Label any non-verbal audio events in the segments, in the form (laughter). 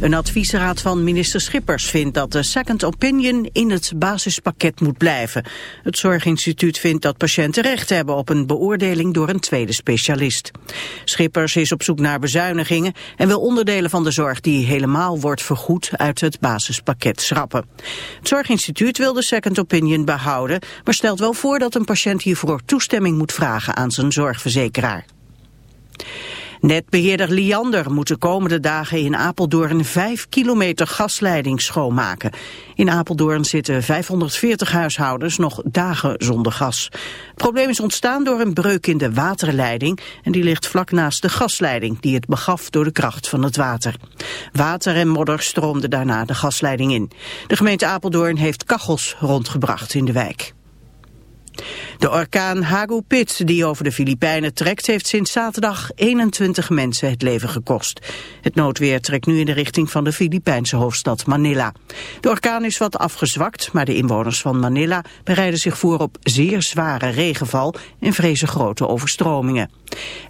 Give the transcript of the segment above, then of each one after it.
Een adviesraad van minister Schippers vindt dat de second opinion in het basispakket moet blijven. Het Zorginstituut vindt dat patiënten recht hebben op een beoordeling door een tweede specialist. Schippers is op zoek naar bezuinigingen en wil onderdelen van de zorg die helemaal wordt vergoed uit het basispakket schrappen. Het Zorginstituut wil de second opinion behouden, maar stelt wel voor dat een patiënt hiervoor toestemming moet vragen aan zijn zorgverzekeraar. Netbeheerder Liander moet de komende dagen in Apeldoorn 5 kilometer gasleiding schoonmaken. In Apeldoorn zitten 540 huishoudens nog dagen zonder gas. Het probleem is ontstaan door een breuk in de waterleiding en die ligt vlak naast de gasleiding die het begaf door de kracht van het water. Water en modder stroomden daarna de gasleiding in. De gemeente Apeldoorn heeft kachels rondgebracht in de wijk. De orkaan Hagupit die over de Filipijnen trekt heeft sinds zaterdag 21 mensen het leven gekost. Het noodweer trekt nu in de richting van de Filipijnse hoofdstad Manila. De orkaan is wat afgezwakt, maar de inwoners van Manila bereiden zich voor op zeer zware regenval en vrezen grote overstromingen.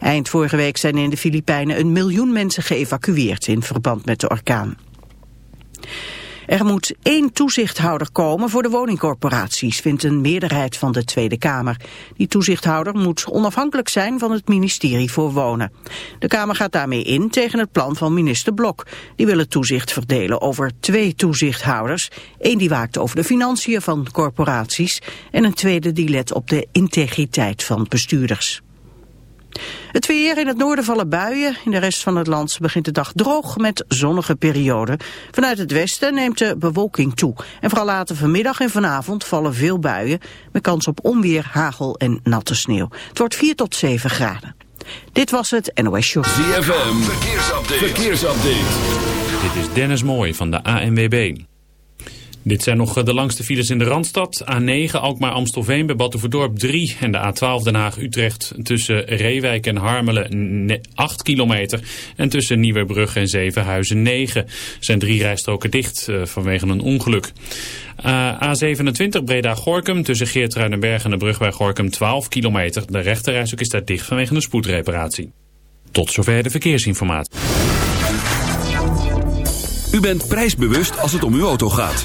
Eind vorige week zijn in de Filipijnen een miljoen mensen geëvacueerd in verband met de orkaan. Er moet één toezichthouder komen voor de woningcorporaties, vindt een meerderheid van de Tweede Kamer. Die toezichthouder moet onafhankelijk zijn van het ministerie voor Wonen. De Kamer gaat daarmee in tegen het plan van minister Blok. Die wil het toezicht verdelen over twee toezichthouders. Eén die waakt over de financiën van corporaties en een tweede die let op de integriteit van bestuurders. Het weer in het noorden vallen buien. In de rest van het land begint de dag droog met zonnige perioden. Vanuit het westen neemt de bewolking toe. En vooral later vanmiddag en vanavond vallen veel buien... met kans op onweer, hagel en natte sneeuw. Het wordt 4 tot 7 graden. Dit was het NOS Show. ZFM, verkeersupdate. verkeersupdate. Dit is Dennis Mooij van de ANWB. Dit zijn nog de langste files in de Randstad. A9 Alkmaar-Amstelveen bij Batuverdorp 3 en de A12 Den Haag-Utrecht tussen Reewijk en Harmelen 8 kilometer. En tussen Nieuwebrug en Zevenhuizen 9 zijn drie rijstroken dicht uh, vanwege een ongeluk. Uh, A27 Breda-Gorkum tussen Geertruidenberg en de brug bij Gorkum 12 kilometer. De rechterrijstrook is daar dicht vanwege een spoedreparatie. Tot zover de verkeersinformatie. U bent prijsbewust als het om uw auto gaat.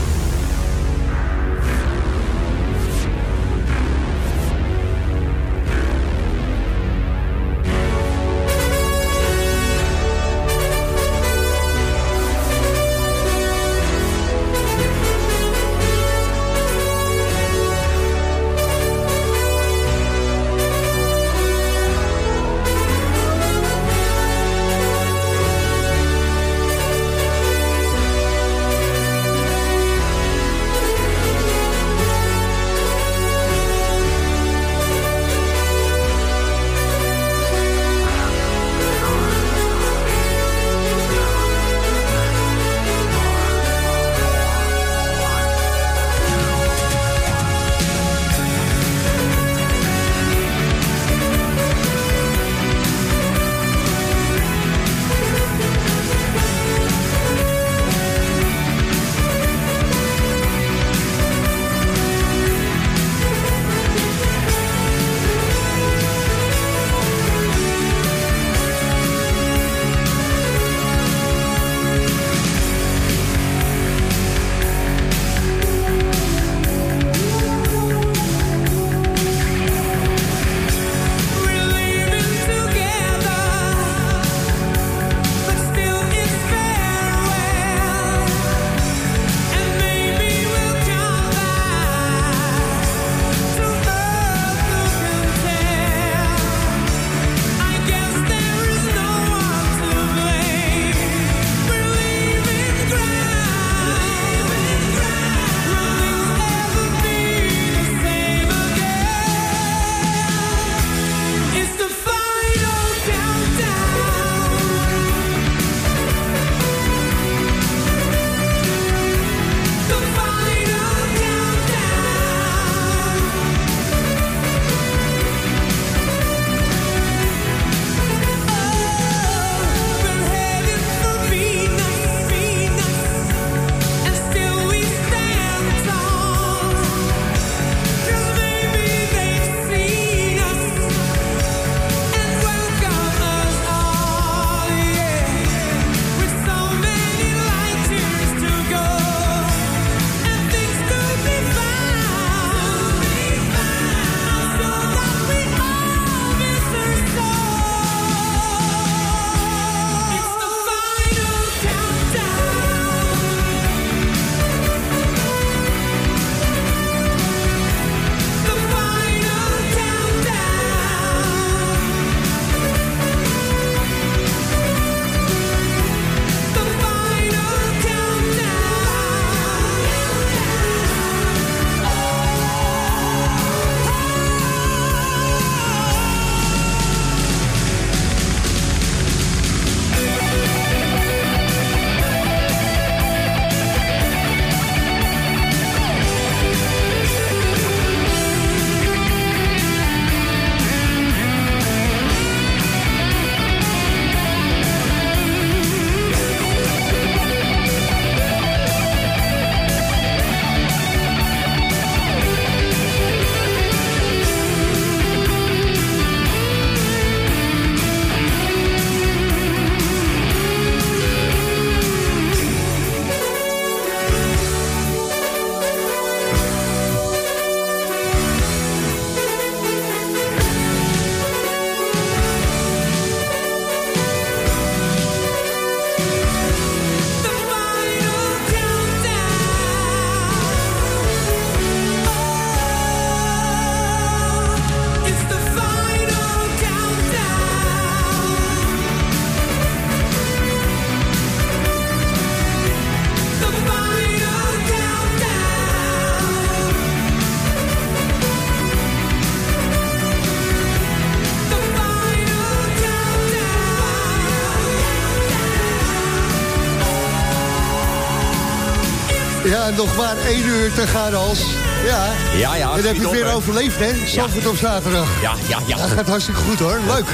Ja, nog maar één uur te gaan, als. Ja. Ja, ja. En dan heb je het weer overleefd, hè? Zandvoort op zaterdag. Ja, ja, ja. Dat gaat hartstikke goed, hoor. Leuk.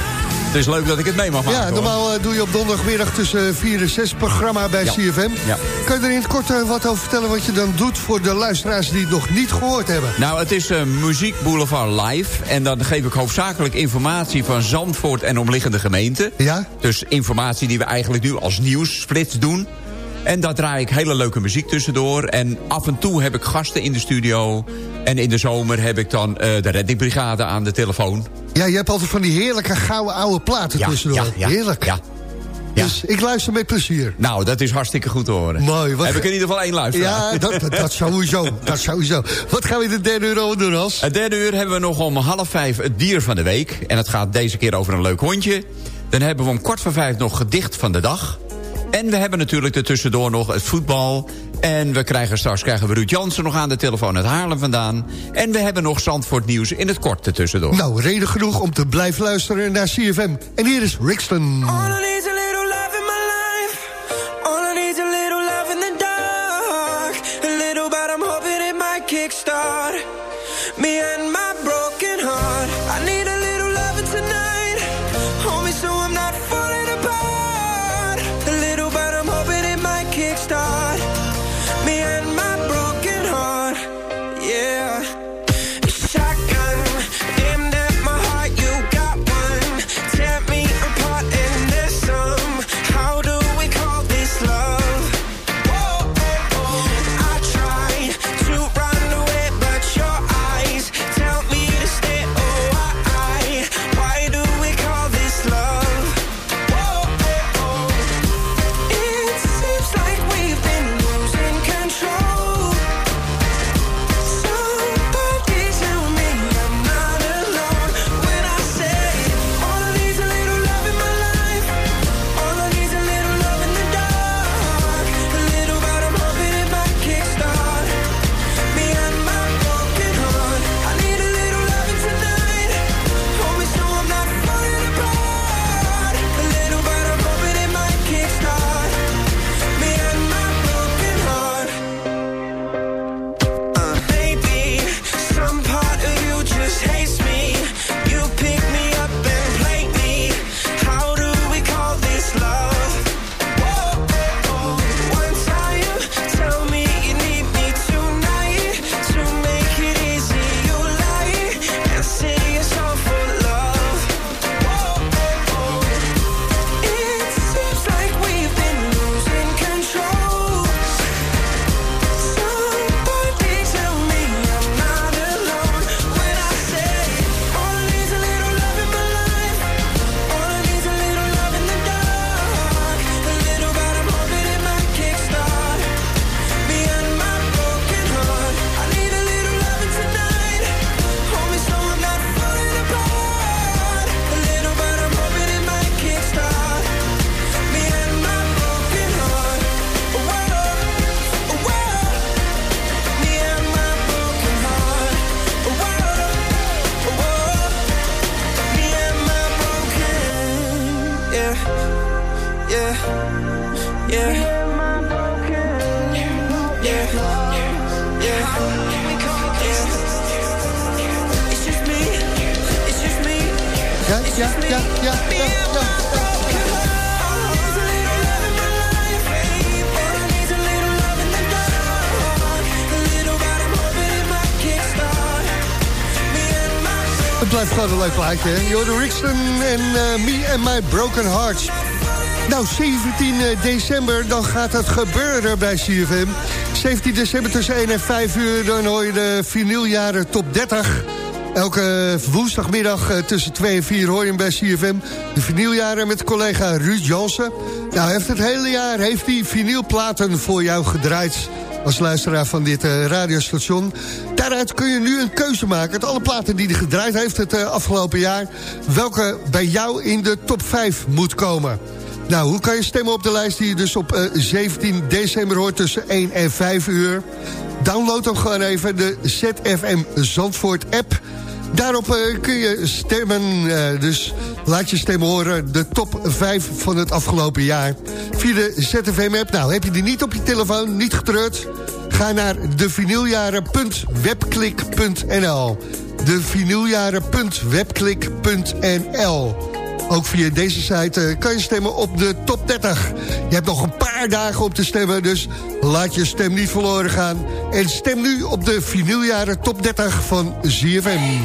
Het is leuk dat ik het mee mag maken. Ja, normaal eh, doe je op donderdagmiddag tussen 4 en 6 programma bij Ja. CFM. Ja. Kan je er in het kort eh, wat over vertellen wat je dan doet... voor de luisteraars die het nog niet gehoord hebben? Nou, het is eh, Muziek Boulevard Live. En dan geef ik hoofdzakelijk informatie van Zandvoort en omliggende gemeenten. Ja? Dus informatie die we eigenlijk nu als nieuwsflits doen. En daar draai ik hele leuke muziek tussendoor. En af en toe heb ik gasten in de studio. En in de zomer heb ik dan eh, de reddingbrigade aan de telefoon. Ja, je hebt altijd van die heerlijke gouden oude platen tussendoor. Heerlijk. Ja. Ja. Dus ik luister met plezier. Nou, dat is hartstikke goed te horen. Mooi, wat- Heb ik in ieder geval één luisteraar. Ja, dat, dat, dat sowieso. Dat sowieso. Wat gaan we in de derde uur over doen, Als? Het derde uur hebben we nog om half vijf het dier van de week. En het gaat deze keer over een leuk hondje. Dan hebben we om kwart voor vijf nog gedicht van de dag. En we hebben natuurlijk er tussendoor nog het voetbal. En we krijgen straks krijgen we Ruud Jansen nog aan de telefoon uit Haarlem vandaan. En we hebben nog Zandvoort nieuws in het kort ertussendoor. Nou, reden genoeg om te blijven luisteren naar CFM. En hier is Rixton. Plaatje? Jordan en eh, Me and My Broken Hearts. Nou, 17 december, dan gaat het gebeuren bij CFM. 17 december tussen 1 en 5 uur, dan hoor je de vinyljaren top 30. Elke woensdagmiddag eh, tussen 2 en 4 hoor je hem bij CFM. De vinyljaren met collega Ruud Jansen. Nou, heeft het hele jaar heeft hij vinylplaten voor jou gedraaid als luisteraar van dit eh, radiostation. Daaruit kun je nu een keuze maken. Uit alle platen die hij gedraaid heeft het eh, afgelopen jaar... welke bij jou in de top 5 moet komen. Nou, hoe kan je stemmen op de lijst die je dus op eh, 17 december hoort... tussen 1 en 5 uur? Download hem gewoon even, de ZFM Zandvoort app... Daarop eh, kun je stemmen, eh, dus laat je stem horen. De top 5 van het afgelopen jaar. Via de ZFM-app. Nou, heb je die niet op je telefoon, niet getreurd? Ga naar devinyljaren.webklik.nl devinyljaren.webklik.nl Ook via deze site eh, kan je stemmen op de top 30. Je hebt nog een paar dagen om te stemmen, dus laat je stem niet verloren gaan. En stem nu op de vinyljaren top 30 van ZFM.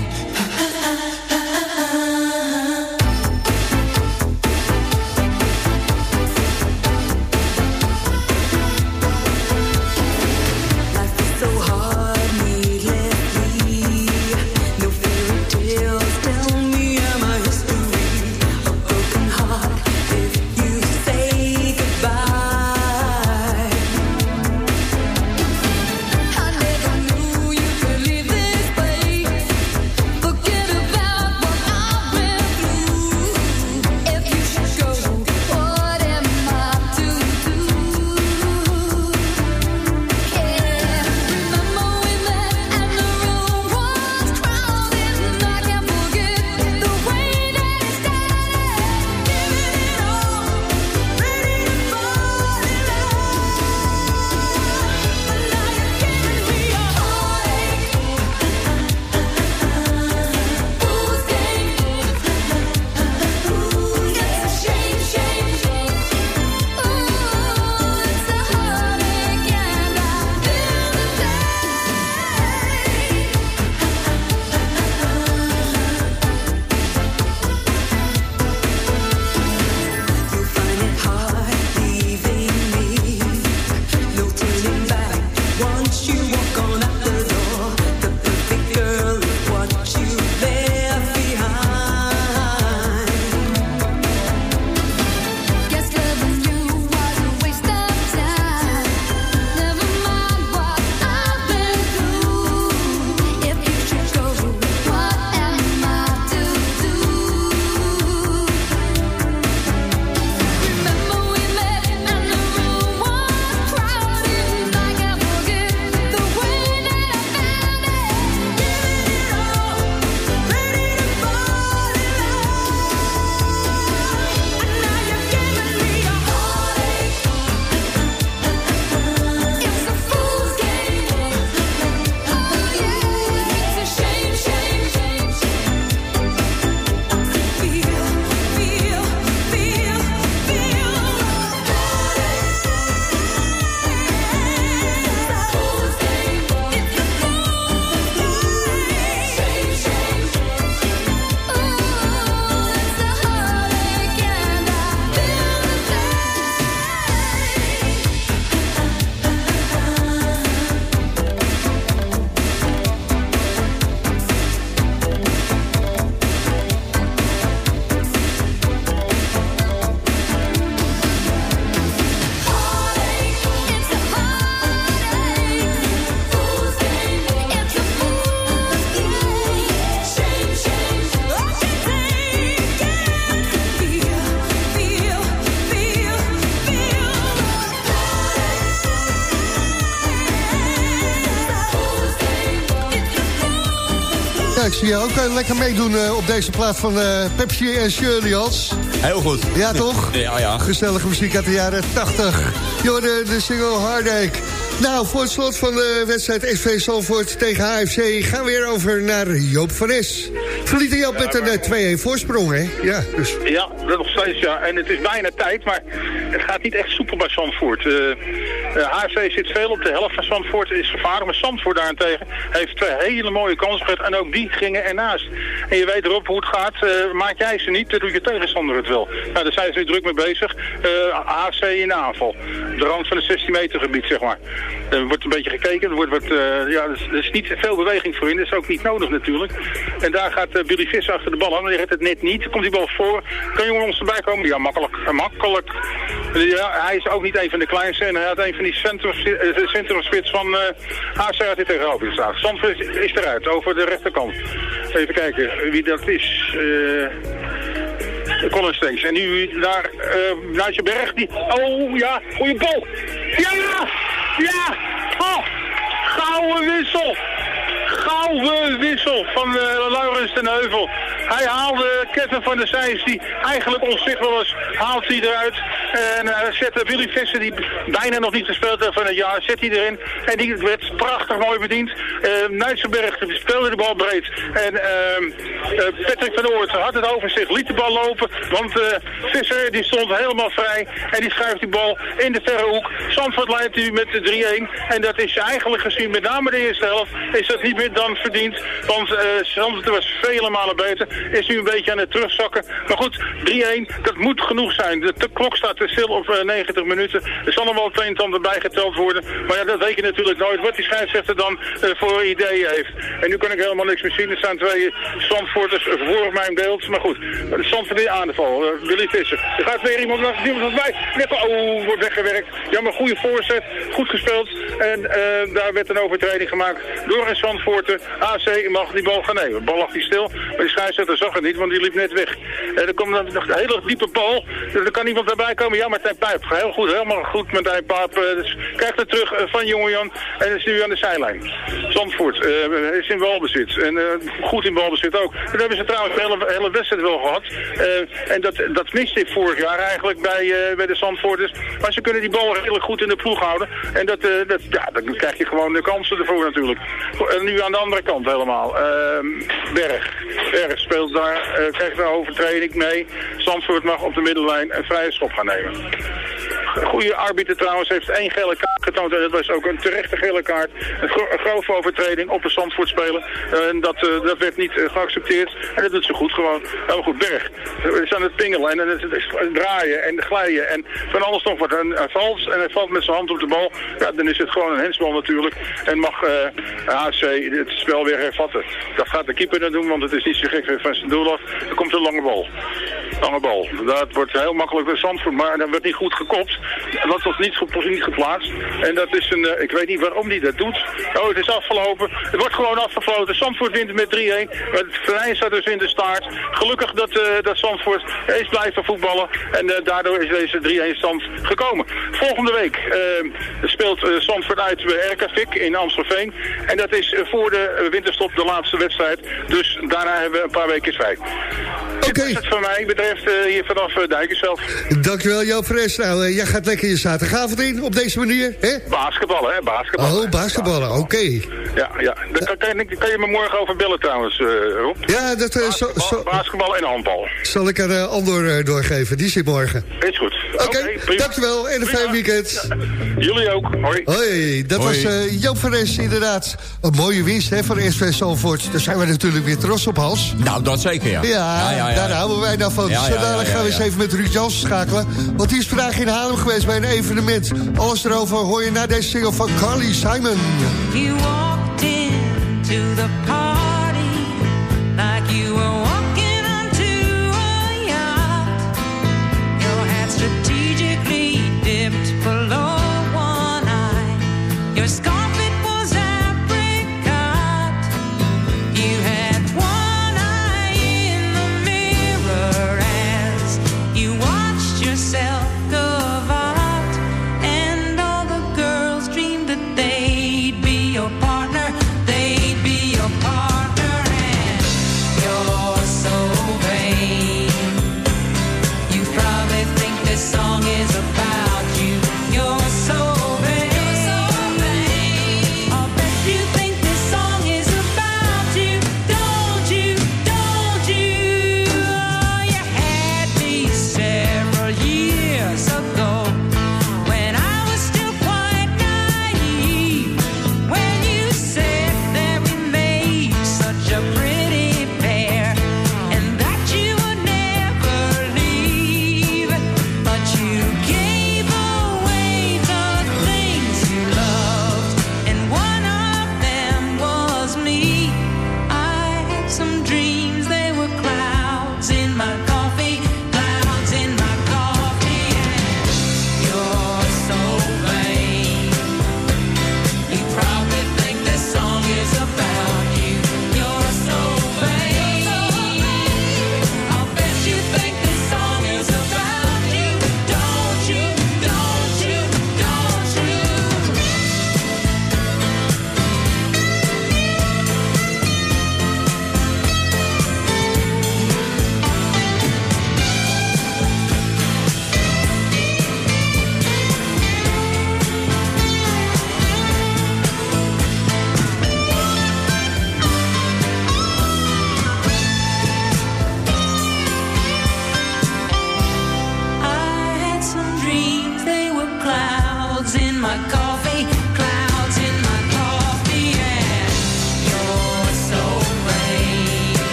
Zie je ook eh, lekker meedoen eh, op deze plaat van eh, Pepsi en Shirley Hals. Heel goed. Ja, toch? Ja, ja. Gezellige muziek uit de jaren 80. Jorden, de single Heartache. Nou, voor het slot van de wedstrijd SV Salvoort tegen HFC... gaan we weer over naar Joop van Es. Verlieten Joop met een eh, 2-1 voorsprong, hè? Ja, dus... Ja, dat nog steeds, ja. En het is bijna tijd, maar het gaat niet echt soepel bij Zandvoort. Eh eh, HFC zit veel op de helft van Zandvoort, is gevaarlijk. Maar Zandvoort daarentegen heeft twee hele mooie kansen gehad. En ook die gingen ernaast. En je weet erop hoe het gaat. eh, maak jij ze niet, dan doet je tegenstander het wel. Nou, daar zijn ze druk mee bezig. Eh HFC in aanval. De rand van het 16 meter gebied, zeg maar. Er wordt een beetje gekeken. Er, wordt wat, eh, ja, er, is, niet veel beweging voor in. Dat is ook niet nodig natuurlijk. En daar gaat eh, Billy Visser achter de bal aan. Die redt het net niet. Komt die bal voor. Kan jongen ons erbij komen? Ja, makkelijk. Makkelijk. Ja, hij is ook niet een van de kleinste. En hij had een van die eh, centrumspits van HC had hij tegenover. Zandvoort is, eruit, over de rechterkant. Even kijken wie dat is. Eh Colin. En nu daar uh, Naatje Berg. Die, oh ja, goeie bal. Ja! Ja! Oh! Gouden wissel! Gouden wissel van uh, Laurens ten Heuvel. Hij haalde Kevin van der Zijs, die eigenlijk onzichtbaar was, haalt hij eruit. En uh, zette Willy Visser, die bijna nog niet gespeeld heeft van het jaar, zet hij erin. En die werd prachtig mooi bediend. Uh, Nijtsenberg speelde de bal breed. En uh, Patrick van Oort had het over zich, liet de bal lopen. Want Visser die stond helemaal vrij. En die schuift die bal in de verre hoek. Zandvoort leidt nu met de 3-1. En dat is eigenlijk gezien, met name de eerste helft, is dat niet meer dan verdiend. Want uh, Zandvoort was vele malen beter. Is nu een beetje aan het terugzakken. Maar goed, 3-1, dat moet genoeg zijn. De, klok staat stil op uh, 90 minuten. Er zal nog wel het een bijgeteld worden. Maar ja, dat weet je natuurlijk nooit. Wat die scheidsrechter dan uh, voor ideeën heeft. En nu kan ik helemaal niks meer zien. Er staan twee Zandvoorters voor mijn beeld. Maar goed, Zandvoort weer aan de val. Uh, Willy Visser. Er gaat weer iemand naar iemand bij. Oh, wordt weggewerkt. Jammer, goede voorzet. Goed gespeeld. En daar werd een overtreding gemaakt door een AC mag die bal gaan nemen. De bal lag die stil. Maar die scheidsrechter zag het niet, want die liep net weg. En er komt een hele diepe bal. Dus er kan iemand erbij komen. Ja, Martijn Pijp. Heel goed, helemaal goed Martijn Pijp. Uh, dus krijgt het terug van Jonge Jan. En is nu aan de zijlijn. Zandvoort is in balbezit. En goed in balbezit ook. Dat hebben ze trouwens de hele, hele wedstrijd wel gehad. En dat, dat miste ik vorig jaar eigenlijk bij, bij de Zandvoorters. Maar ze kunnen die bal redelijk goed in de ploeg houden. En dat, dat, ja, dan krijg je gewoon de kansen ervoor natuurlijk. Nu aan de andere kant helemaal. Berg. Berg speelt daar, krijgt daar overtreding mee. Zandvoort mag op de middellijn een vrije schop gaan nemen. Goede arbiter trouwens heeft één gele kaart getoond. En dat was ook een terechte gele kaart. Een, gro een grove overtreding op de Zandvoort spelen. En dat, uh, dat werd niet uh, geaccepteerd. En dat doet ze goed gewoon. Heel goed, Berg. Ze is aan het pingelen en het, is draaien en glijden. En van alles nog wat. En hij valt en hij valt met zijn hand op de bal. Ja, dan is het gewoon een hensbal natuurlijk. En mag uh, het spel weer hervatten. Dat gaat de keeper dan doen, want het is niet zo gek van zijn doel af. Er komt een lange bal. Lange bal. Dat wordt heel makkelijk bij Zandvoort, maar dat wordt niet goed gekopt. Dat was niet, niet geplaatst. En dat is een, uh, ik weet niet waarom die dat doet. Oh, het is afgelopen. Het wordt gewoon afgefloten. Zandvoort wint met 3-1. Maar het Verijn staat dus in de staart. Gelukkig dat, uh, dat Zandvoort is blijven voetballen. En uh, daardoor is deze 3-1 stand gekomen. Volgende week speelt Zandvoort uit bij in Amstelveen. En dat is voor de winterstop de laatste wedstrijd. Dus daarna hebben we een paar weken vrij. Oké. Okay. Dit is het voor mij betreft hier vanaf Dijkersveld. Dankjewel Joop Fres. Nou, jij gaat lekker je zaterdagavond in op deze manier, hè? Basketballen, hè? Basketballen. Oh, basketballen, oké. Okay. Ja, ja. Daar kan, je, kan je me morgen over bellen trouwens, uh, Rob. Ja, dat... Uh, basketbal, zo, basketbal en handbal. Zal ik aan uh, Andor uh, doorgeven, die zit morgen. Is goed. Oké, okay, okay, dankjewel en een fijn weekend. Ja. Jullie ook, hoi. Hoi, dat hoi. was uh, Joop inderdaad. Een mooie winst hè, van SV Zalvoort. Daar zijn we natuurlijk weer trots op, Hans. Nou, dat zeker, ja. Ja, ja, ja daar houden wij nou van. Ja, Zo gaan we eens even met Ruud Jans schakelen. Want die is vandaag in Haarlem geweest bij een evenement. Alles erover hoor je na deze single van Carly Simon. You walked into the party like you were walking onto a yacht. Your hat strategically dipped below one eye. Your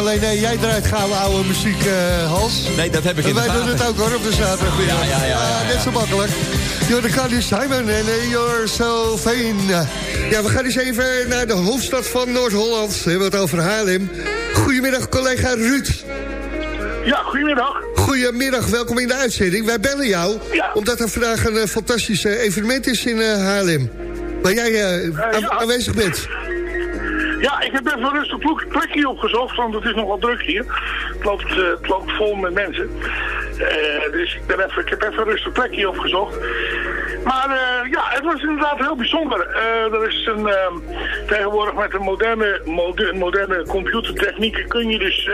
alleen nee, jij draait gouden oude muziek, eh, Hans. Nee, dat heb ik En in wij doen het ook hoor, op de zaterdagmiddag. Ja, ja, ja, ja, ja. net zo makkelijk. You're the Carly Simon en You're So Vain. Ja, we gaan eens even naar de hoofdstad van Noord-Holland. We hebben het over Haarlem. Goedemiddag, collega Ruud. Ja, goedemiddag. Goedemiddag, welkom in de uitzending. Wij bellen jou, Ja. omdat er vandaag een eh, fantastisch evenement is in eh, Haarlem. Waar jij eh, aan- ja. aanwezig bent. Ja, ik heb even een rustig plek- plekje opgezocht, want het is nogal druk hier. Het loopt, eh, loopt vol met mensen. Eh, dus ik, ben even, ik heb even een rustig plekje opgezocht. Maar eh, ja, het was inderdaad heel bijzonder. Er is een, ehm, tegenwoordig met een moderne, mode- moderne computertechnieken kun je dus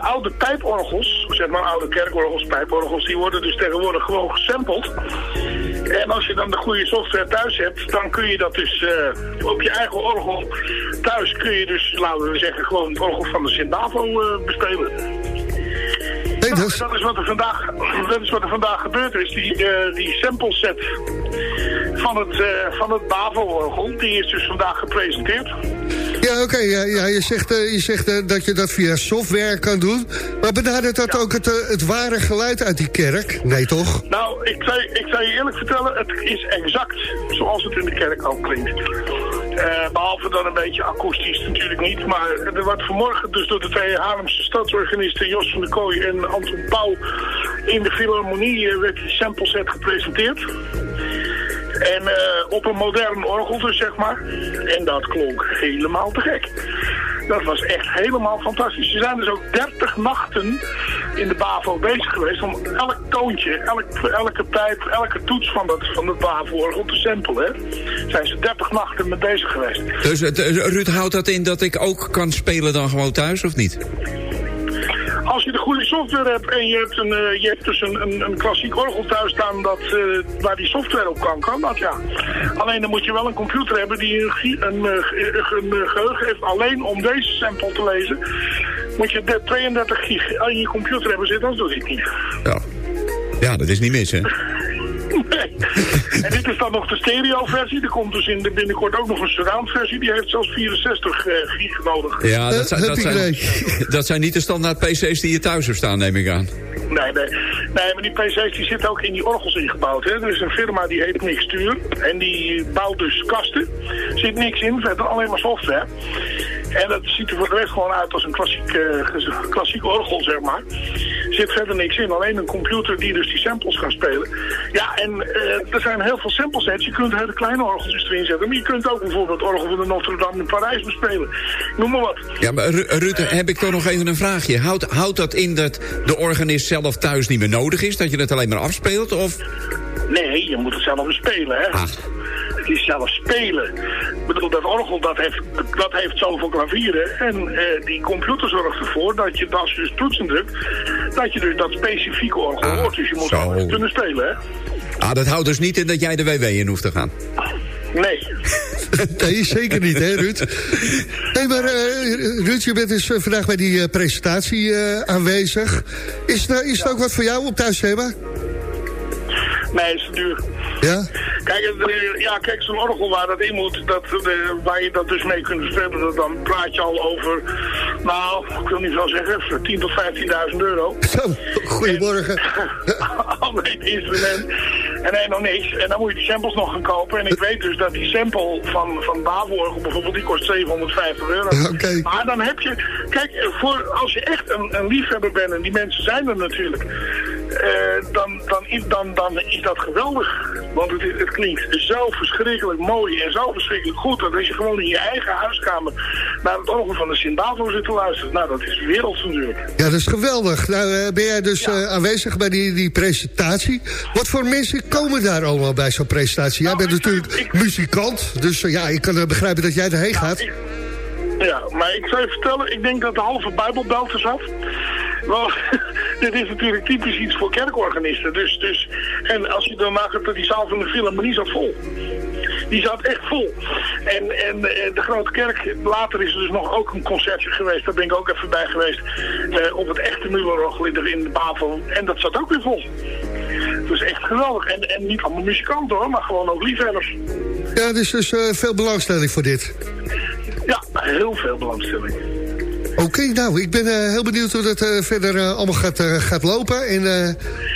oude pijporgels, zeg maar oude kerkorgels, pijporgels, die worden dus tegenwoordig gewoon gesampled. En als je dan de goede software thuis hebt, dan kun je dat dus eh, op je eigen orgel thuis kun je dus, laten we zeggen, gewoon het orgel van de Sint-Davo eh, bespelen. Nou, dat is- dat, is wat er vandaag, (clears throat) dat is wat er vandaag gebeurd is. Die, eh, die sample set van het, van het Bavo-orgel, die is dus vandaag gepresenteerd. Ja, oké. ja, ja, je zegt, eh, je zegt eh, dat je dat via software kan doen. Maar benadert dat ook het, eh, het ware geluid uit die kerk? Nee, toch? Nou, ik zou, ik je eerlijk vertellen, het is exact zoals het in de kerk ook klinkt. Eh, behalve dan een beetje akoestisch natuurlijk niet. Maar er wordt vanmorgen dus door de twee Haarlemse stadsorganisten Jos van der Kooi en Anton Pauw in de Philharmonie werd die sample set gepresenteerd. En eh, op een modern orgel dus, zeg maar. En dat klonk helemaal te gek. Dat was echt helemaal fantastisch. Ze zijn dus ook 30 nachten in de BAVO bezig geweest om elk toontje, elk, elke pijp, elke toets van, dat, van BAVO-orgel te samplen. Zijn ze 30 nachten mee bezig geweest. Dus eh, Ruud, houdt dat in dat ik ook kan spelen dan gewoon thuis, of niet? Als je de goede software hebt en je hebt, een, eh, je hebt dus een, een, een klassiek orgel thuis staan dat, eh, waar die software op kan, kan dat ja. Alleen dan moet je wel een computer hebben die een, een, eh, een, eh, geheugen heeft alleen om deze sample te lezen. Moet je de 32 gig aan je computer hebben zitten, anders doet hij het niet. Ja. Ja, dat is niet mis, hè? (laughs) Nee. En dit is dan nog de stereo-versie. Er komt dus in de binnenkort ook nog een surround-versie. Die heeft zelfs 64 eh, gig nodig. Ja, dat Eh, zijn, dat, zijn, (laughs) dat zijn niet de standaard PC's die je thuis hebt staan, neem ik aan. Nee, nee. Nee, maar die PC's die zitten ook in die orgels ingebouwd. Hè. Er is een firma die heet Mixtuur. En die bouwt dus kasten. Er zit niks in, verder alleen maar software. En dat ziet er voor de rest gewoon uit als een klassiek, eh, klassiek orgel, zeg maar. Er zit verder niks in. Alleen een computer die dus die samples gaat spelen. Ja, en eh, er zijn heel veel sample sets. Je kunt hele kleine orgeltjes erin zetten. Maar je kunt ook bijvoorbeeld het orgel van de Notre Dame in Parijs bespelen. Noem maar wat. Ja, maar Ru- Ruud, heb ik toch nog even een vraagje. Houdt, houdt dat in dat de organist zelf thuis niet meer nodig is? Dat je het alleen maar afspeelt? Of... Nee, je moet het zelf bespelen, hè. Ah. Is zelf spelen. Ik bedoel, dat orgel dat heeft, dat heeft zoveel klavieren. En eh, die computer zorgt ervoor dat je, als je dus toetsen drukt, dat je dus dat specifieke orgel Ah, hoort. Dus je moet zo. kunnen spelen, hè. Ah, dat houdt dus niet in dat jij de WW in hoeft te gaan. Nee. (laughs) Nee, zeker niet, hè, Ruud? Nee, maar eh, Ruud, je bent dus eh, vandaag bij die presentatie eh, aanwezig. Is, eh, is het ook wat voor jou op thuisthema? Nee, is te duur. Ja? Kijk, eh, ja, kijk zo'n orgel waar dat in moet, dat, eh, waar je dat dus mee kunt spelen, dan praat je al over, nou, ik wil niet zo zeggen, 10.000 tot 15.000 euro. (laughs) Goedemorgen. (laughs) Al één instrument en nog niks. En dan moet je die samples nog gaan kopen. En ik weet dus dat die sample van, van Bavo-orgel bijvoorbeeld, die kost 750 euro. Oké. Maar dan heb je, kijk, voor, als je echt een, een liefhebber bent, en die mensen zijn er natuurlijk, eh, dan, dan, is- dan, dan is dat geweldig. Want het, het klinkt zo verschrikkelijk mooi en zo verschrikkelijk goed, dat als je gewoon in je eigen huiskamer naar het orgel van de Sint-Bavo zit te luisteren, nou, dat is werelds natuurlijk. Ja, dat is geweldig. Nou, eh, ben jij dus Ja. eh, aanwezig bij die, die presentatie. Wat voor mensen komen daar allemaal bij zo'n presentatie? Jij Nou, bent natuurlijk ik- muzikant, dus eh, ja, ik kan eh, begrijpen dat jij erheen gaat. Ja, maar ik zou je vertellen, ik denk dat de halve Bijbelbelt er zat. Wel, (laughs) dit is natuurlijk typisch iets voor kerkorganisten. Dus, dus, en als je dan nagaat dat die zaal van de Philharmonie zat vol. Die zat echt vol. En, en eh, de Grote Kerk, later is er dus nog ook een concertje geweest. Daar ben ik ook even bij geweest. eh, op het echte Mullerorgel in de, Bavel. En dat zat ook weer vol. Het was echt geweldig. En, en niet allemaal muzikanten hoor, maar gewoon ook liefhebbers. Ja, dus, dus veel belangstelling voor dit. Ja, heel veel belangstelling. Oké, nou, ik ben eh, heel benieuwd hoe dat eh, verder eh, allemaal gaat, gaat lopen. En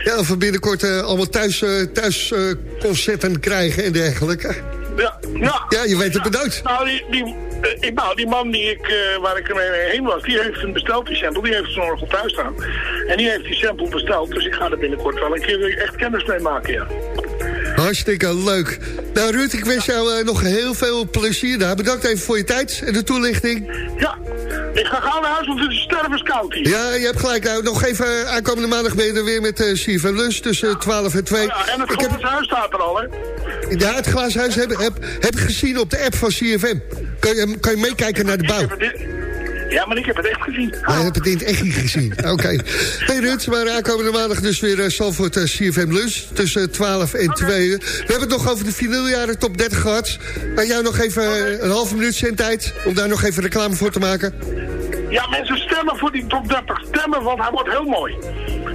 ja, of we binnenkort allemaal thuis, thuis concerten krijgen en dergelijke. Ja, ja. Ja, je weet het bedankt. Nou, die, die, ik, nou, die man die ik, waar ik ermee heen was, die heeft hem besteld, die sample. Die heeft zo'n orgel thuis staan. En die heeft die sample besteld. Dus ik ga er binnenkort wel een keer echt kennis mee maken, ja. Hartstikke leuk. Nou Ruud, ik wens jou nog heel veel plezier daar. Bedankt even voor je tijd en de toelichting. Ja, ik ga gauw naar huis, want het is stervenskoud hier. Ja, je hebt gelijk. Nou, nog even eh, aankomende maandag ben je er weer met uh, CFM Lunch tussen 12 en 2. Ja, en het heb, glazen huis staat er al, hè? ja, het glazen huis heb, heb, heb ik gezien op de app van CFM. Kan je, kan je meekijken naar de bouw? Heb Ja, maar ik heb het echt gezien. Hij heeft het in het echt niet gezien. (laughs) Oké. Hey Ruud, maar aankomende maandag dus weer uh, Salford uh, CFM Lunch. Tussen 12 en 2 uur. We hebben het nog over de vinyljaren top 30 gehad. Maar jou nog even een halve minuut zendtijd. Om daar nog even reclame voor te maken. Ja, mensen stemmen voor die top 30. Stemmen, want hij wordt heel mooi.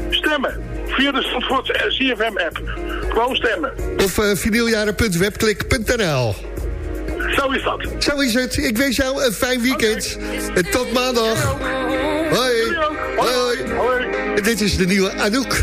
Stemmen. Via de Zandvoort eh, CFM-app. Gewoon stemmen. Of uh, vinyljaren.webklik.nl Zo is dat. Zo is het. Ik wens jou een fijn weekend. En tot maandag. Hoi. Hoi. Hoi. Hoi. Dit is de nieuwe Anouk.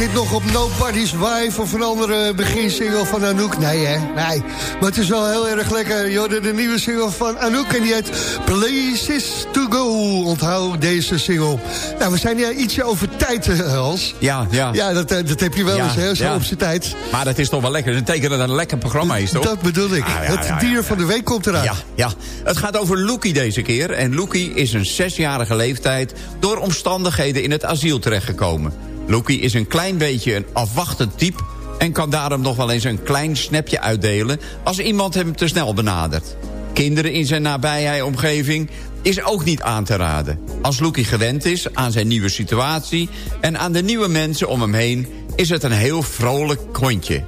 Dit nog op Nobody's Wife of een andere beginsingle van Anouk? Nee, hè? Nee. Maar het is wel heel erg lekker. Je hoorde de nieuwe single van Anouk en die heet Places to Go. Onthoud deze single. Nou, we zijn ja ietsje over tijd, eh, Hans. Ja, ja. Ja, dat, eh, dat heb je wel Ja, eens, hè, zo ja. op zijn tijd. Maar dat is toch wel lekker. Dat betekent dat het een lekker programma is, toch? Dat bedoel ik. Ah, ja, het dier van de week komt eraan. Ja, ja, het gaat over Loekie deze keer. En Loekie is een zesjarige leeftijd... door omstandigheden in het asiel terechtgekomen. Loekie is een klein beetje een afwachtend type... en kan daarom nog wel eens een klein snapje uitdelen... als iemand hem te snel benadert. Kinderen in zijn nabijheid omgeving is ook niet aan te raden. Als Loekie gewend is aan zijn nieuwe situatie... en aan de nieuwe mensen om hem heen... is het een heel vrolijk hondje.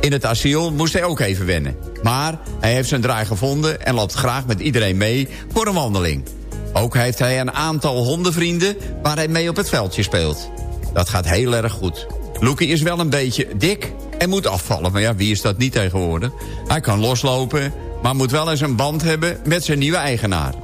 In het asiel moest hij ook even wennen. Maar hij heeft zijn draai gevonden en loopt graag met iedereen mee voor een wandeling. Ook heeft hij een aantal hondenvrienden waar hij mee op het veldje speelt. Dat gaat heel erg goed. Loekie is wel een beetje dik en moet afvallen. Maar ja, wie is dat niet tegenwoordig? Hij kan loslopen, maar moet wel eens een band hebben met zijn nieuwe eigenaar.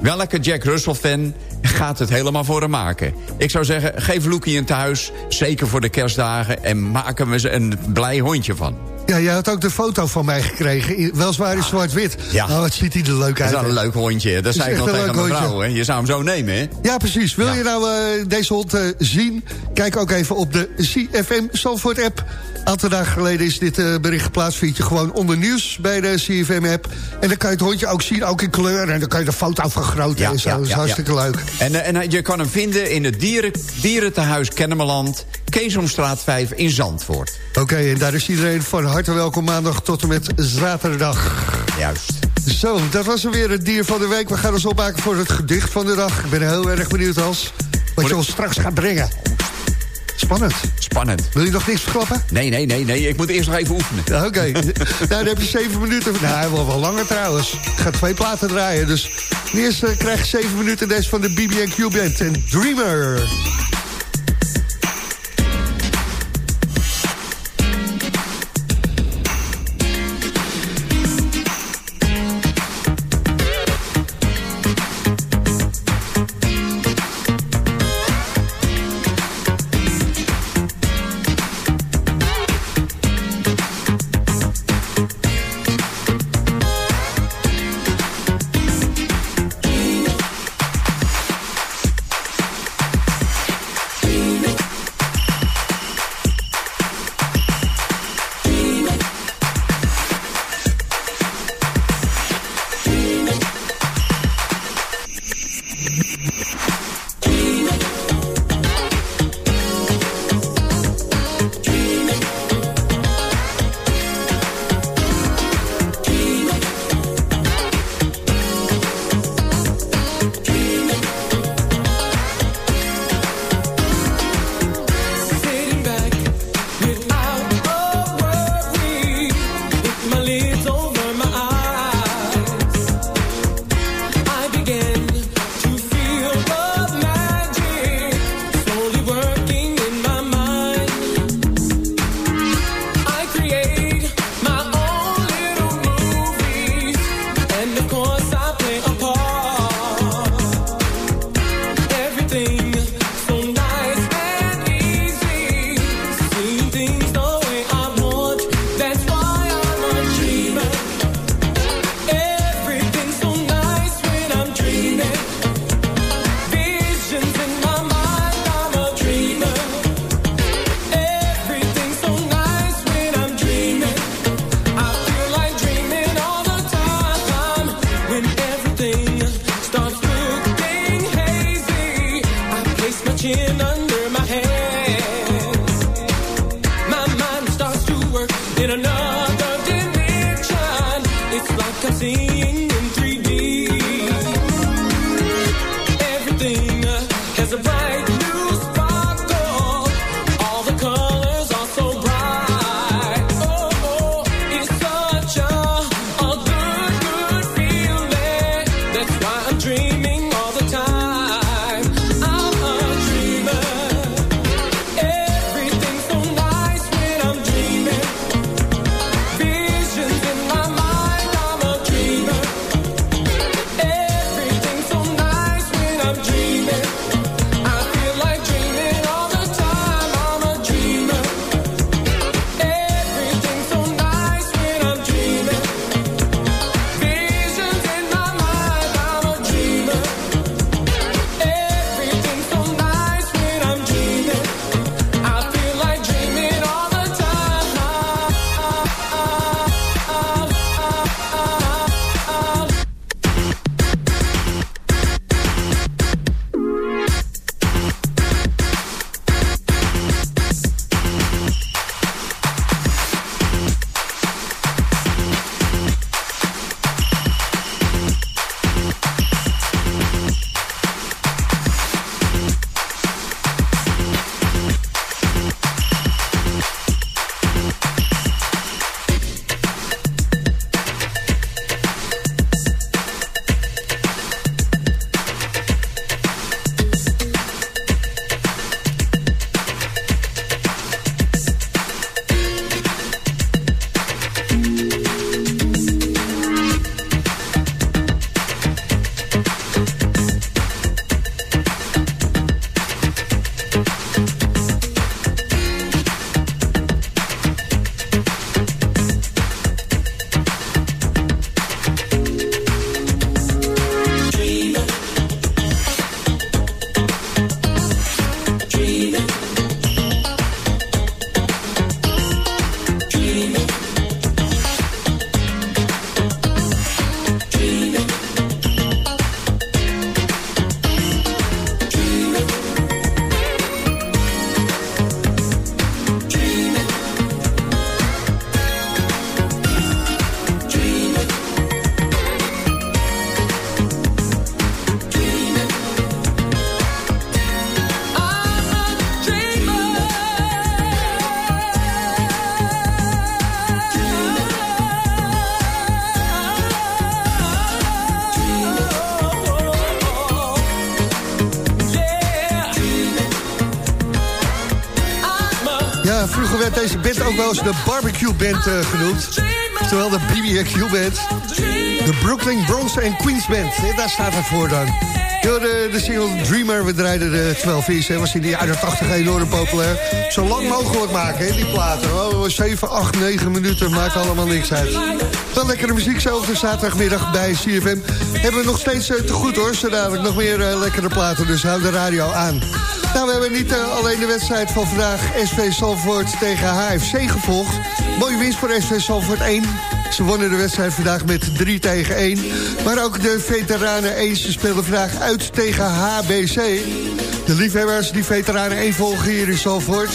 Welke Jack Russell-fan gaat het helemaal voor hem maken? Ik zou zeggen, geef Loekie een thuis, zeker voor de kerstdagen... en maak hem eens een blij hondje van. Ja, jij had ook de foto van mij gekregen. Weliswaar in zwart-wit. Ja. Nou, wat ziet hij er leuk Dat uit. is wel een leuk hondje. Dat is zei ik nog tegen mijn vrouw. Hè? Je zou hem zo nemen, hè? Ja, precies. Wil Ja. je nou eh, deze hond eh, zien? Kijk ook even op de CFM Zandvoort app. Aantal dagen geleden is dit eh, bericht geplaatst. Vind je gewoon onder nieuws bij de CFM app. En dan kan je het hondje ook zien, ook in kleur. En dan kan je de foto vergroten en zo. dat is hartstikke leuk. En, eh, en je kan hem vinden in het dieren, dierentehuis Kennemerland... Keesomstraat 5 in Zandvoort. Oké, en daar is iedereen van harte welkom maandag tot en met zaterdag. Juist. Zo, dat was er weer het dier van de week. We gaan ons opmaken voor het gedicht van de dag. Ik ben heel erg benieuwd, Hans, wat je ons straks gaat brengen. Spannend. Spannend. Wil je nog niks verklappen? Nee, nee, nee, nee. Ik moet eerst nog even oefenen. Ja, Oké, (laughs) nou dan heb je zeven minuten. Nou, hij wordt wel langer trouwens. Ik ga twee platen draaien. Dus eerst eh, krijg je zeven minuten deze van de BB&Q Band en Dreamer. De barbecue band eh, genoemd. Terwijl de BBQ band. De Brooklyn Bronze en Queens band. Eh, daar staat het voor dan. De, de single Dreamer, we draaiden de 12 is. Was in de jaren 80 enorm populair. Zo lang mogelijk maken, die platen. Oh, 7, 8, 9 minuten, maakt allemaal niks uit. Dan lekkere muziek zo de zaterdagmiddag bij CFM. Hebben we nog steeds eh, te goed hoor. Zo dadelijk nog meer lekkere platen, dus hou de radio aan. Nou, we hebben niet eh, alleen de wedstrijd van vandaag SV Salvoort tegen HFC gevolgd. Mooie winst voor SV Salvoort 1. Ze wonnen de wedstrijd vandaag met 3 tegen 1. Maar ook de veteranen 1 ze speelden vandaag uit tegen HBC. De liefhebbers die veteranen 1 volgen hier in Salvoort.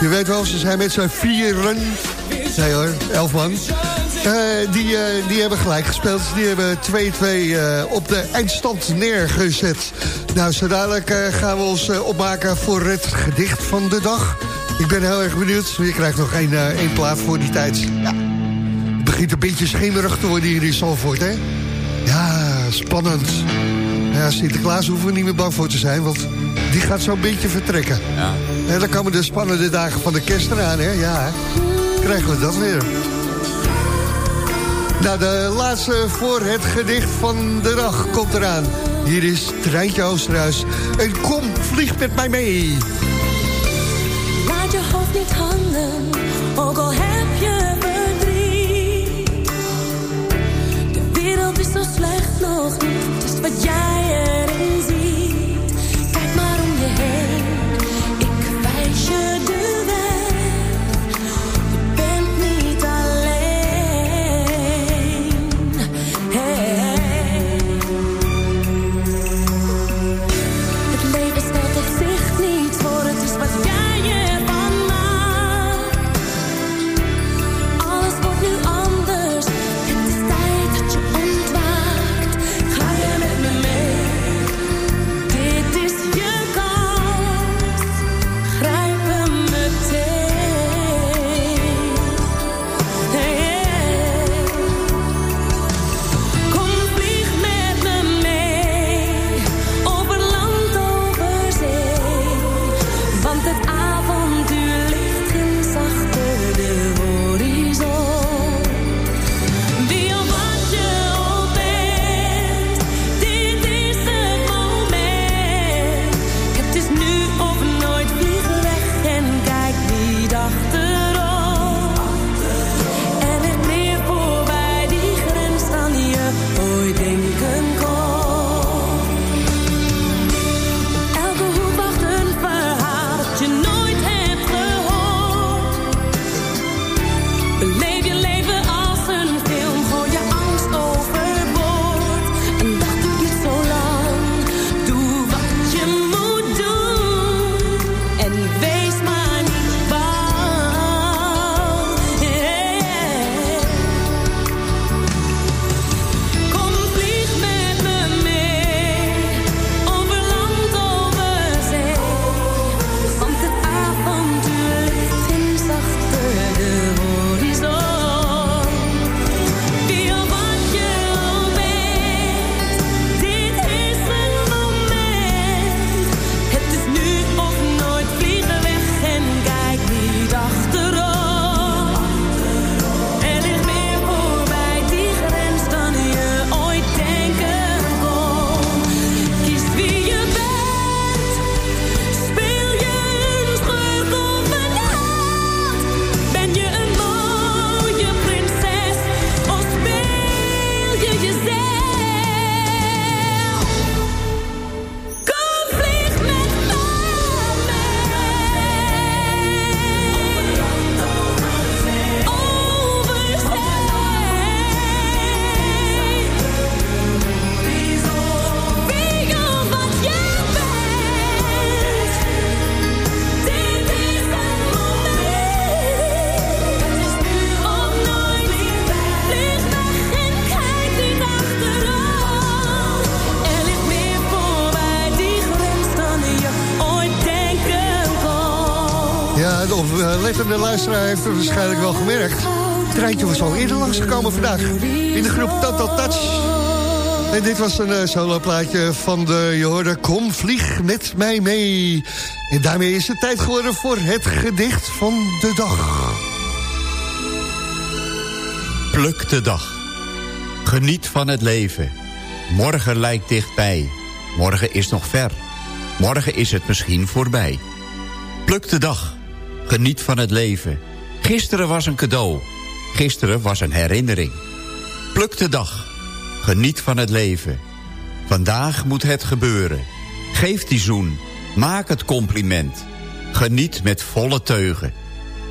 Je weet wel, ze zijn met z'n vieren. Nee hoor, elf man. Eh, die, eh, die hebben gelijk gespeeld. Die hebben 2-2 eh, op de eindstand neergezet. Nou, zo dadelijk gaan we ons opmaken voor het gedicht van de dag. Ik ben heel erg benieuwd. Je krijgt nog één, één plaat voor die tijd. Ja. Het begint een beetje schemerig te worden hier in Zalvoort, hè? Ja, spannend. Ja, Sinterklaas hoeven we niet meer bang voor te zijn, want die gaat zo'n beetje vertrekken. Ja. En dan komen de spannende dagen van de kerst eraan, hè? Ja, krijgen we dat weer. Nou, de laatste voor het gedicht van de dag komt eraan. Hier is Treintje Oosterhuis. En kom, vlieg met mij mee. Laat je hoofd niet hangen, ook al heb je verdriet. De wereld is zo slecht nog niet, het is wat jij erin ziet. Luisteraar heeft het waarschijnlijk wel gemerkt. Het treintje was al eerder langsgekomen vandaag. In de groep Total Touch. En dit was een uh, soloplaatje van de, je hoorde, kom vlieg met mij mee. En daarmee is het tijd geworden voor het gedicht van de dag. Pluk de dag. Geniet van het leven. Morgen lijkt dichtbij. Morgen is nog ver. Morgen is het misschien voorbij. Pluk de dag. Geniet van het leven. Gisteren was een cadeau. Gisteren was een herinnering. Pluk de dag. Geniet van het leven. Vandaag moet het gebeuren. Geef die zoen. Maak het compliment. Geniet met volle teugen.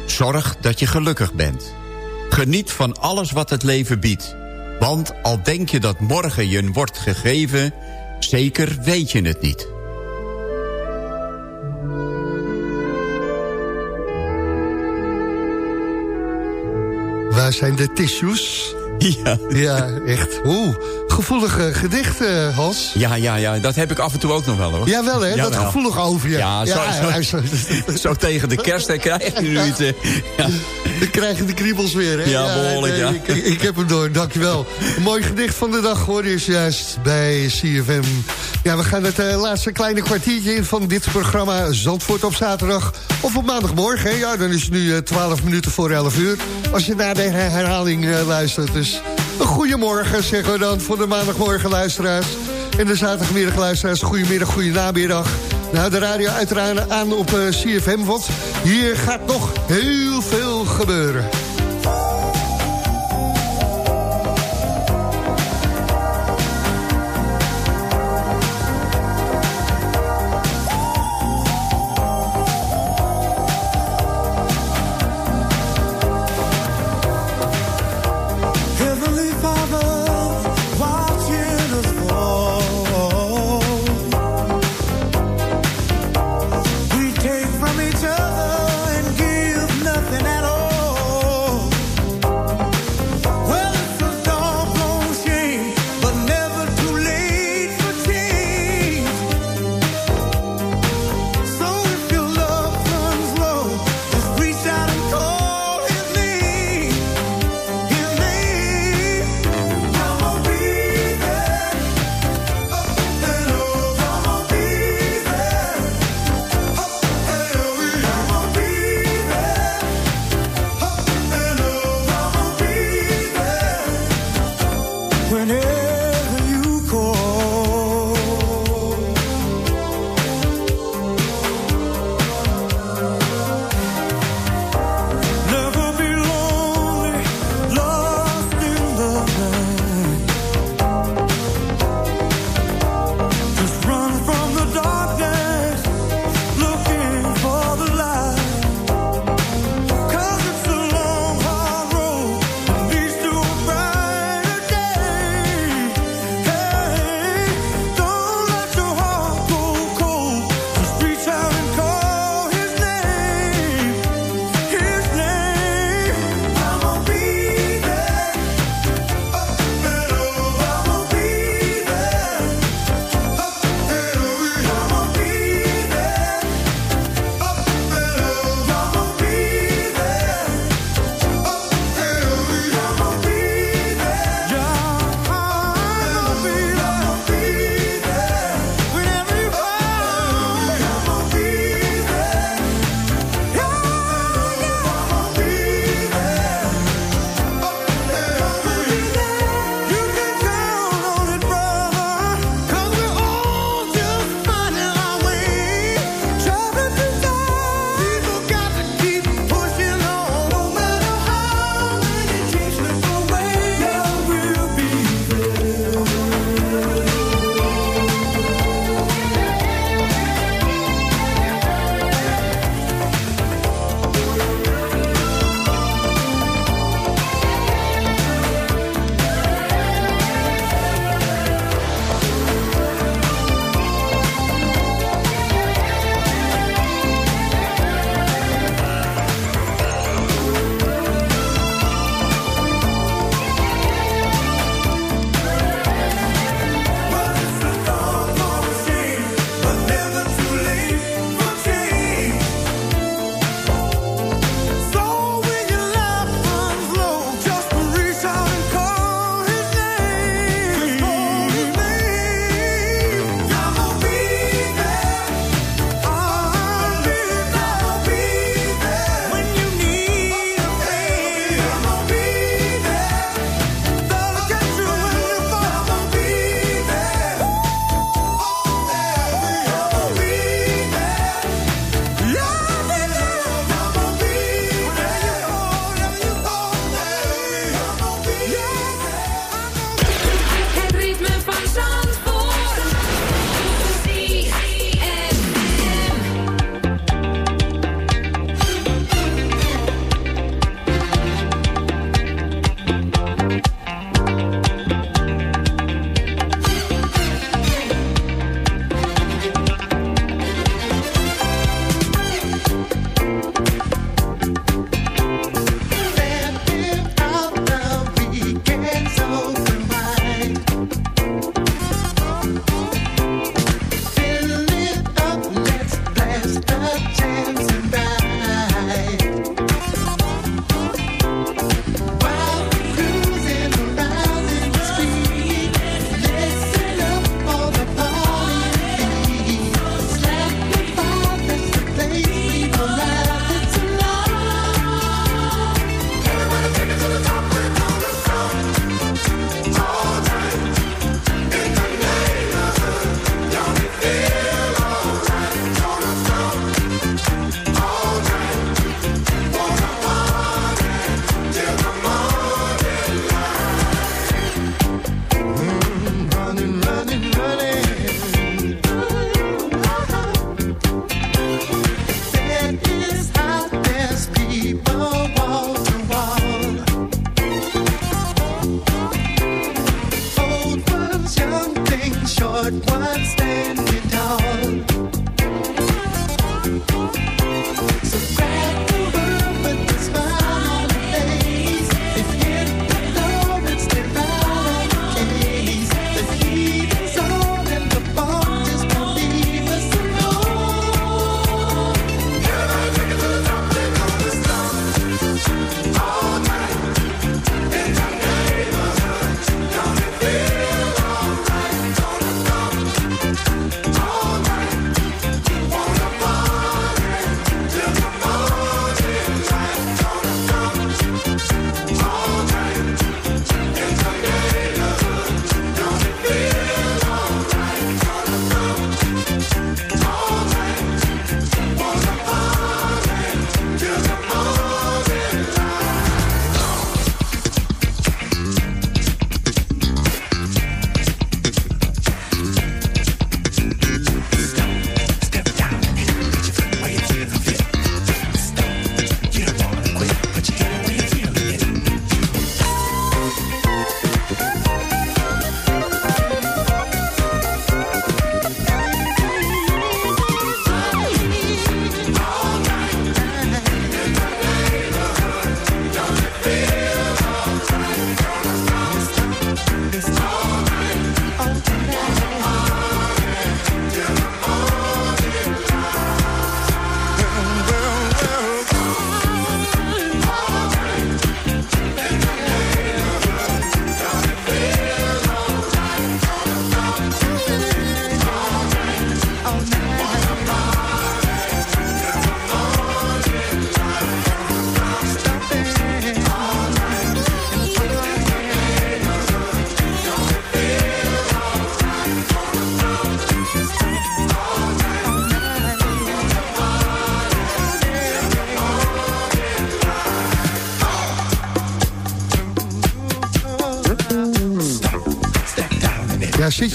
Zorg dat je gelukkig bent. Geniet van alles wat het leven biedt. Want al denk je dat morgen je wordt gegeven... zeker weet je het niet. Zijn de tissues? (laughs) Ja. Ja, echt. Oeh, gevoelige gedichten, Hans. Ja, ja, ja, dat heb ik af en toe ook nog wel, hoor. Jawel, hè? Dat Jawel. gevoelig over je. Ja, zo, ja, zo, (laughs) zo tegen de kerst hè, krijg je nu iets. eh, Ja. Dan krijg je de kriebels weer, hè? Ja, behoorlijk, ja. Ik, ik, ik heb hem door, dankjewel. Een mooi gedicht van de dag hoor is juist bij CFM. Ja, we gaan het eh, laatste kleine kwartiertje in van dit programma Zandvoort op zaterdag. Of op maandagmorgen, hè? Ja, dan is het nu eh, 12 minuten voor 11 uur. Als je naar de her- herhaling eh, luistert. Dus een goedemorgen, zeggen we dan, voor de maandagmorgen luisteraars. En de zaterdagmiddag luisteraars, goedemiddag, goede namiddag. Nou, de radio uiteraard aan op eh, CFM, hier gaat nog heel veel gebeuren.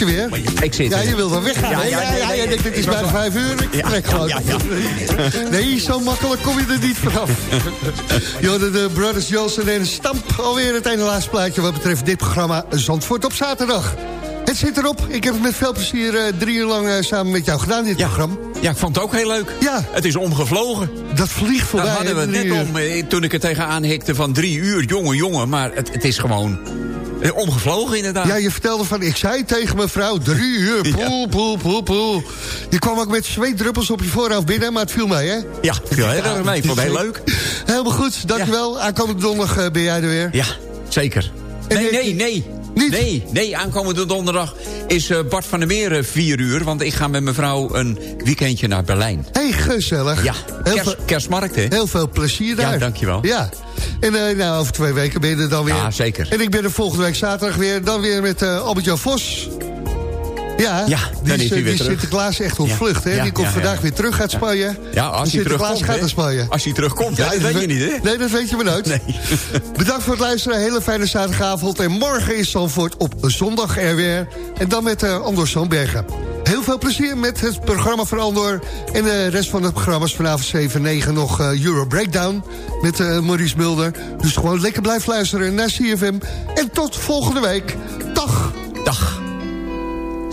Je weer? Ik zit Ja, je wil dan weggaan. Ja, ja, Ja, ja, je denkt, het is bijna vijf uur, ik Ja, trek gewoon. ja, ja. Nee, zo makkelijk kom je er niet vanaf. Jorden, de Brothers Johnson en Stamp. Alweer het ene laatste plaatje wat betreft dit programma Zandvoort op zaterdag. Het zit erop. Ik heb het met veel plezier eh, drie uur lang eh, samen met jou gedaan, dit programma. Ja, ik vond het ook heel leuk. Ja. Het is omgevlogen. Dat vliegt voorbij. Daar hadden we het net uur. om, eh, toen ik er tegenaan hikte van drie uur. Jongen, jongen, maar het, het is gewoon omgevlogen inderdaad. Ja, je vertelde van, ik zei tegen mijn vrouw, drie uur, poel, poel, poel, poel. Je kwam ook met zweetdruppels op je voorhoofd binnen, maar het viel mee, hè? Ja, viel heel erg mee. Ik vond het heel leuk. Helemaal goed, dankjewel. Aankomende donderdag eh, ben jij er weer. Ja, zeker. Nee, ik- nee, nee. Nee, nee, aankomende donderdag is eh, Bart van der Meer eh, vier uur... want ik ga met mijn vrouw een weekendje naar Berlijn. hey, gezellig. Ja, Heel veel- kerstmarkt, hè? Heel veel plezier daar. Ja, dankjewel. Ja. En eh, nou, over twee weken ben je er dan weer. Ja, zeker. En ik ben er volgende week zaterdag weer. Dan weer met eh Albert-Jan Vos. Ja, Ja, die, is eh, die. Sinterklaas echt op vlucht. Hè? die komt vandaag weer terug uit Spanje. Ja, als hij terugkomt, gaat naar Spanje. Als hij terugkomt, ja, dat weet je niet, hè? Nee, dat weet je maar nooit. Nee. (laughs) Bedankt voor het luisteren. Hele fijne zaterdagavond. En morgen is Zandvoort op zondag er weer. En dan met uh, Andor Zoonbergen. Heel veel plezier met het programma van Andor. En de rest van het programma is vanavond 7, 9 nog eh, Euro Breakdown. Met Maurice Mulder. Dus gewoon lekker blijf luisteren naar CFM. En tot volgende week. Dag. Dag.